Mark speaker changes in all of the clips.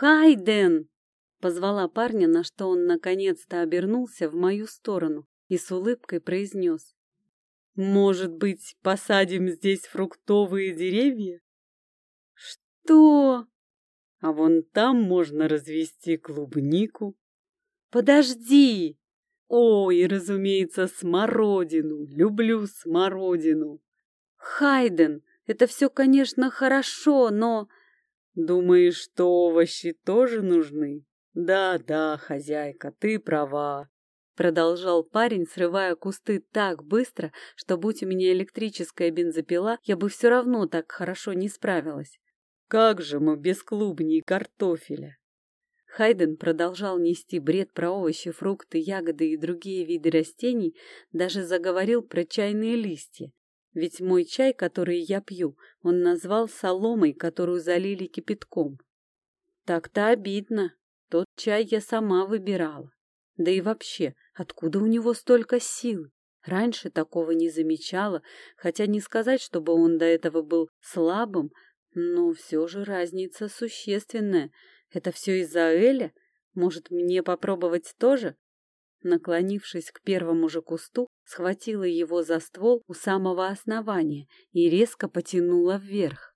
Speaker 1: Хайден! Позвала парня, на что он наконец-то обернулся в мою сторону и с улыбкой произнес. «Может быть, посадим здесь фруктовые деревья?» «Что?» «А вон там можно развести клубнику». «Подожди!» «Ой, и, разумеется, смородину. Люблю смородину». «Хайден, это все, конечно, хорошо, но...» «Думаешь, что овощи тоже нужны?» «Да-да, хозяйка, ты права», — продолжал парень, срывая кусты так быстро, что, будь у меня электрическая бензопила, я бы все равно так хорошо не справилась. «Как же мы без клубней и картофеля?» Хайден продолжал нести бред про овощи, фрукты, ягоды и другие виды растений, даже заговорил про чайные листья. Ведь мой чай, который я пью, он назвал соломой, которую залили кипятком. Так-то обидно. Тот чай я сама выбирала. Да и вообще, откуда у него столько сил? Раньше такого не замечала, хотя не сказать, чтобы он до этого был слабым, но все же разница существенная. Это все из-за Эля? Может, мне попробовать тоже? Наклонившись к первому же кусту, схватила его за ствол у самого основания и резко потянула вверх.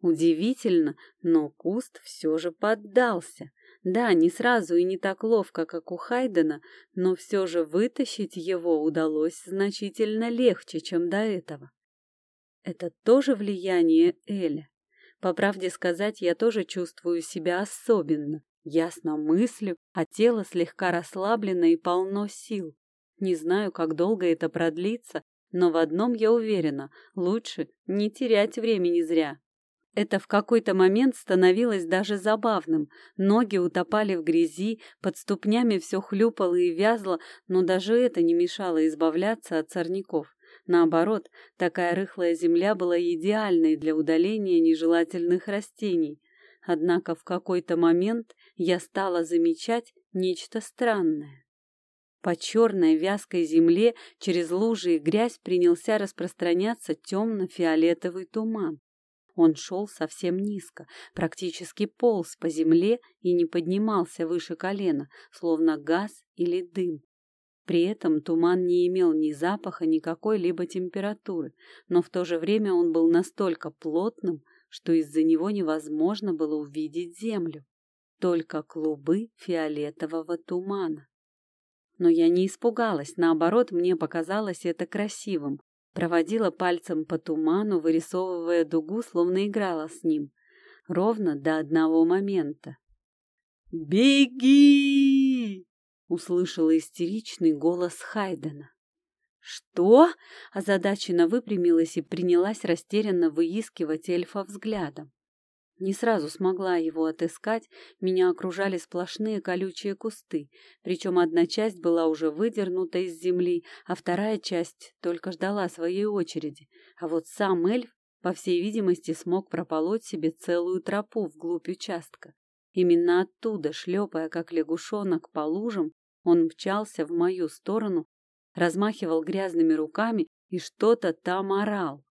Speaker 1: Удивительно, но куст все же поддался. Да, не сразу и не так ловко, как у Хайдена, но все же вытащить его удалось значительно легче, чем до этого. Это тоже влияние Эля. По правде сказать, я тоже чувствую себя особенно. Ясно мыслю, а тело слегка расслаблено и полно сил. Не знаю, как долго это продлится, но в одном я уверена — лучше не терять времени зря. Это в какой-то момент становилось даже забавным. Ноги утопали в грязи, под ступнями все хлюпало и вязло, но даже это не мешало избавляться от сорняков. Наоборот, такая рыхлая земля была идеальной для удаления нежелательных растений. Однако в какой-то момент я стала замечать нечто странное. По черной вязкой земле через лужи и грязь принялся распространяться темно-фиолетовый туман. Он шел совсем низко, практически полз по земле и не поднимался выше колена, словно газ или дым. При этом туман не имел ни запаха, ни какой-либо температуры, но в то же время он был настолько плотным, что из-за него невозможно было увидеть землю. Только клубы фиолетового тумана. Но я не испугалась, наоборот, мне показалось это красивым, Проводила пальцем по туману, вырисовывая дугу, словно играла с ним. Ровно до одного момента. «Беги!» — услышала истеричный голос Хайдена. «Что?» — озадаченно выпрямилась и принялась растерянно выискивать эльфа взглядом. Не сразу смогла его отыскать, меня окружали сплошные колючие кусты, причем одна часть была уже выдернута из земли, а вторая часть только ждала своей очереди. А вот сам эльф, по всей видимости, смог прополоть себе целую тропу вглубь участка. Именно оттуда, шлепая как лягушонок по лужам, он мчался в мою сторону, размахивал грязными руками и что-то там орал.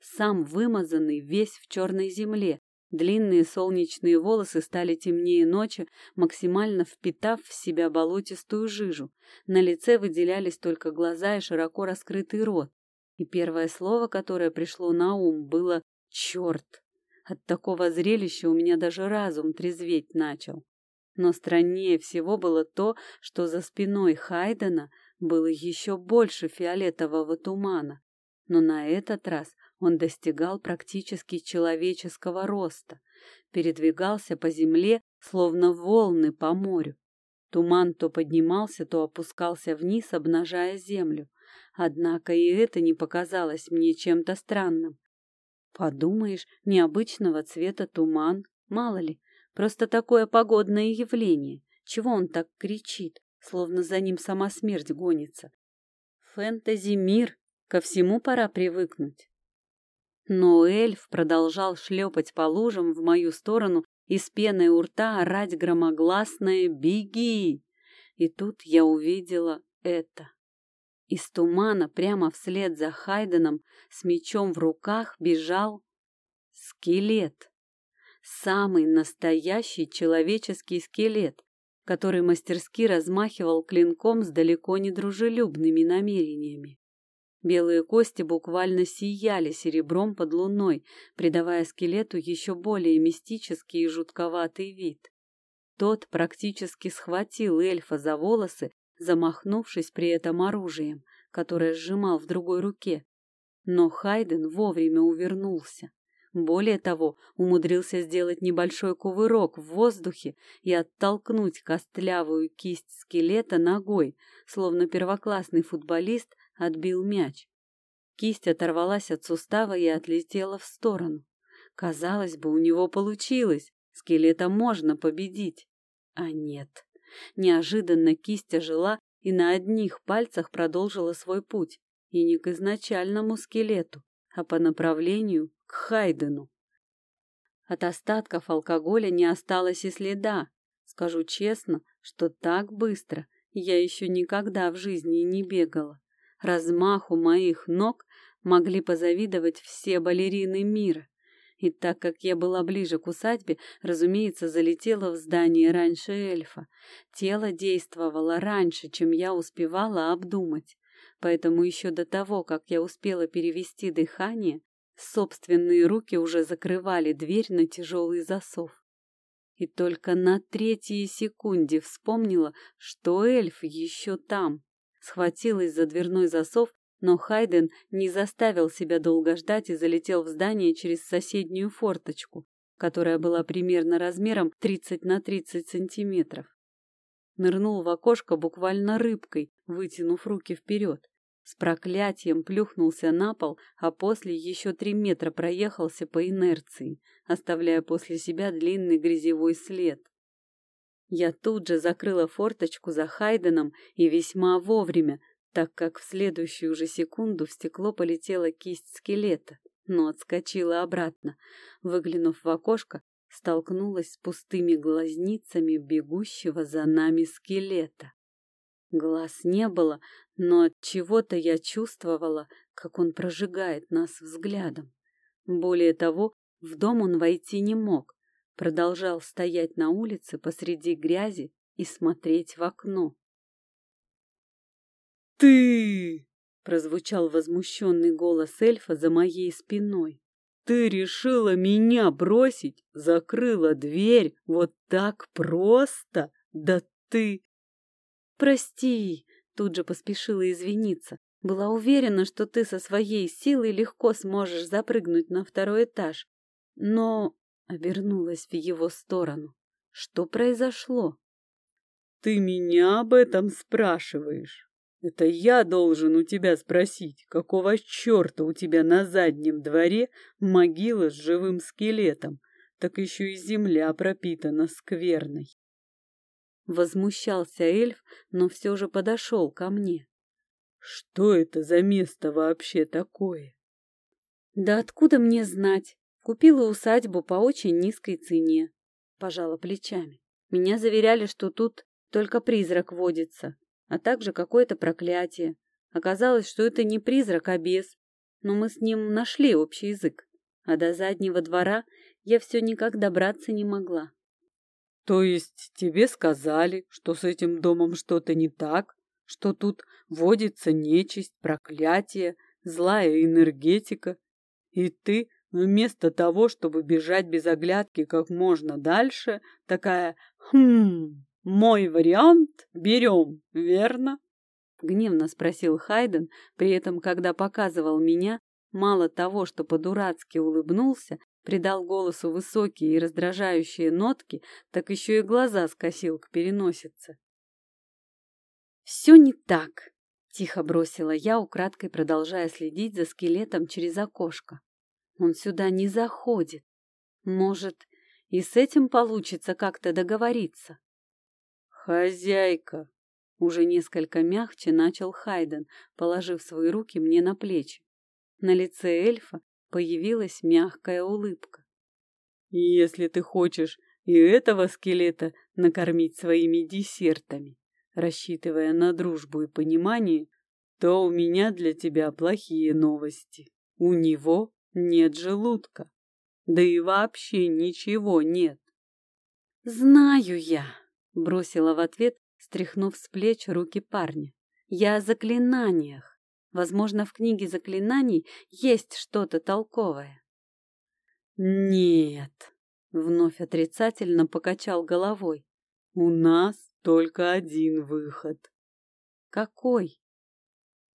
Speaker 1: Сам вымазанный весь в черной земле, Длинные солнечные волосы стали темнее ночи, максимально впитав в себя болотистую жижу. На лице выделялись только глаза и широко раскрытый рот. И первое слово, которое пришло на ум, было «черт». От такого зрелища у меня даже разум трезветь начал. Но страннее всего было то, что за спиной Хайдена было еще больше фиолетового тумана. Но на этот раз он достигал практически человеческого роста, передвигался по земле, словно волны по морю. Туман то поднимался, то опускался вниз, обнажая землю. Однако и это не показалось мне чем-то странным. Подумаешь, необычного цвета туман, мало ли, просто такое погодное явление. Чего он так кричит, словно за ним сама смерть гонится? Фэнтези-мир, ко всему пора привыкнуть. Но эльф продолжал шлепать по лужам в мою сторону и с пеной у рта орать громогласное «Беги!». И тут я увидела это. Из тумана прямо вслед за Хайденом с мечом в руках бежал скелет. самый настоящий человеческий скелет, который мастерски размахивал клинком с далеко не дружелюбными намерениями. Белые кости буквально сияли серебром под луной, придавая скелету еще более мистический и жутковатый вид. Тот практически схватил эльфа за волосы, замахнувшись при этом оружием, которое сжимал в другой руке. Но Хайден вовремя увернулся. Более того, умудрился сделать небольшой кувырок в воздухе и оттолкнуть костлявую кисть скелета ногой, словно первоклассный футболист отбил мяч. Кисть оторвалась от сустава и отлетела в сторону. Казалось бы, у него получилось, скелета можно победить. А нет. Неожиданно кисть ожила и на одних пальцах продолжила свой путь, и не к изначальному скелету, а по направлению к Хайдену. От остатков алкоголя не осталось и следа. Скажу честно, что так быстро я еще никогда в жизни не бегала. Размаху моих ног могли позавидовать все балерины мира. И так как я была ближе к усадьбе, разумеется, залетела в здание раньше эльфа. Тело действовало раньше, чем я успевала обдумать. Поэтому еще до того, как я успела перевести дыхание, Собственные руки уже закрывали дверь на тяжелый засов. И только на третьей секунде вспомнила, что эльф еще там. Схватилась за дверной засов, но Хайден не заставил себя долго ждать и залетел в здание через соседнюю форточку, которая была примерно размером 30 на 30 сантиметров. Нырнул в окошко буквально рыбкой, вытянув руки вперед. С проклятием плюхнулся на пол, а после еще три метра проехался по инерции, оставляя после себя длинный грязевой след. Я тут же закрыла форточку за Хайденом и весьма вовремя, так как в следующую же секунду в стекло полетела кисть скелета, но отскочила обратно. Выглянув в окошко, столкнулась с пустыми глазницами бегущего за нами скелета. Глаз не было, но от чего-то я чувствовала, как он прожигает нас взглядом. Более того, в дом он войти не мог, продолжал стоять на улице посреди грязи и смотреть в окно.
Speaker 2: «Ты!» — прозвучал возмущенный голос эльфа за моей спиной. «Ты решила меня бросить? Закрыла дверь? Вот так просто? Да ты...»
Speaker 1: «Прости!» Тут же поспешила извиниться. Была уверена, что ты со своей силой легко сможешь запрыгнуть на второй этаж. Но обернулась в его сторону. Что произошло?
Speaker 2: Ты меня об этом спрашиваешь? Это я должен у тебя спросить, какого черта у тебя на заднем дворе могила с живым скелетом, так еще и земля пропитана скверной.
Speaker 1: Возмущался эльф, но все же подошел ко мне.
Speaker 2: Что это за место вообще такое?
Speaker 1: Да откуда мне знать? Купила усадьбу по очень низкой цене. Пожала плечами. Меня заверяли, что тут только призрак водится, а также какое-то проклятие. Оказалось, что это не призрак, а бес. Но мы с ним нашли общий язык. А до заднего двора я все никак добраться не могла.
Speaker 2: То есть тебе сказали, что с этим домом что-то не так, что тут водится нечисть, проклятие, злая энергетика, и ты вместо того, чтобы бежать без оглядки как можно дальше, такая «Хм, мой вариант берем, верно?»
Speaker 1: Гневно спросил Хайден, при этом, когда показывал меня, мало того, что по-дурацки улыбнулся, придал голосу высокие и раздражающие нотки, так еще и глаза скосил к переносице. «Все не так», — тихо бросила я, украдкой продолжая следить за скелетом через окошко. «Он сюда не заходит. Может, и с этим получится как-то договориться?»
Speaker 2: «Хозяйка!» — уже несколько мягче начал Хайден, положив свои руки мне на плечи. На лице эльфа появилась мягкая улыбка. «Если ты хочешь и этого скелета накормить своими десертами, рассчитывая на дружбу и понимание, то у меня для тебя плохие новости. У него нет желудка. Да и вообще ничего нет.
Speaker 1: «Знаю я», — бросила в ответ, стряхнув с плеч руки парня. «Я о заклинаниях. Возможно, в книге заклинаний есть что-то толковое».
Speaker 2: «Нет», — вновь отрицательно покачал головой. «У нас только один выход».
Speaker 1: «Какой?»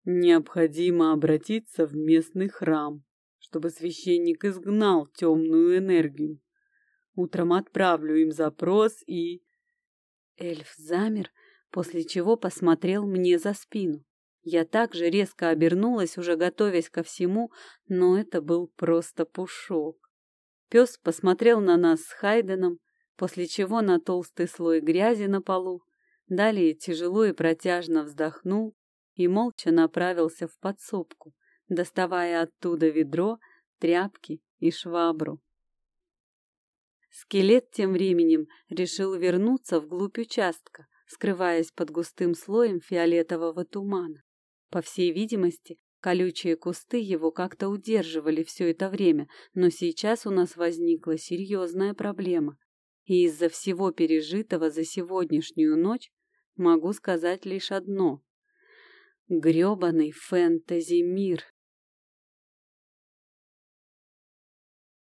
Speaker 2: «Необходимо обратиться в местный храм, чтобы священник изгнал темную энергию. Утром отправлю им запрос и...»
Speaker 1: Эльф замер, после чего посмотрел мне за спину. Я также резко обернулась, уже готовясь ко всему, но это был просто пушок. Пес посмотрел на нас с Хайденом, после чего на толстый слой грязи на полу, далее тяжело и протяжно вздохнул и молча направился в подсобку, доставая оттуда ведро, тряпки и швабру. Скелет тем временем решил вернуться вглубь участка, скрываясь под густым слоем фиолетового тумана. По всей видимости, Колючие кусты его как-то удерживали все это время, но сейчас у нас возникла серьезная проблема. И из-за всего пережитого за сегодняшнюю ночь могу сказать лишь одно. Грёбаный фэнтези-мир.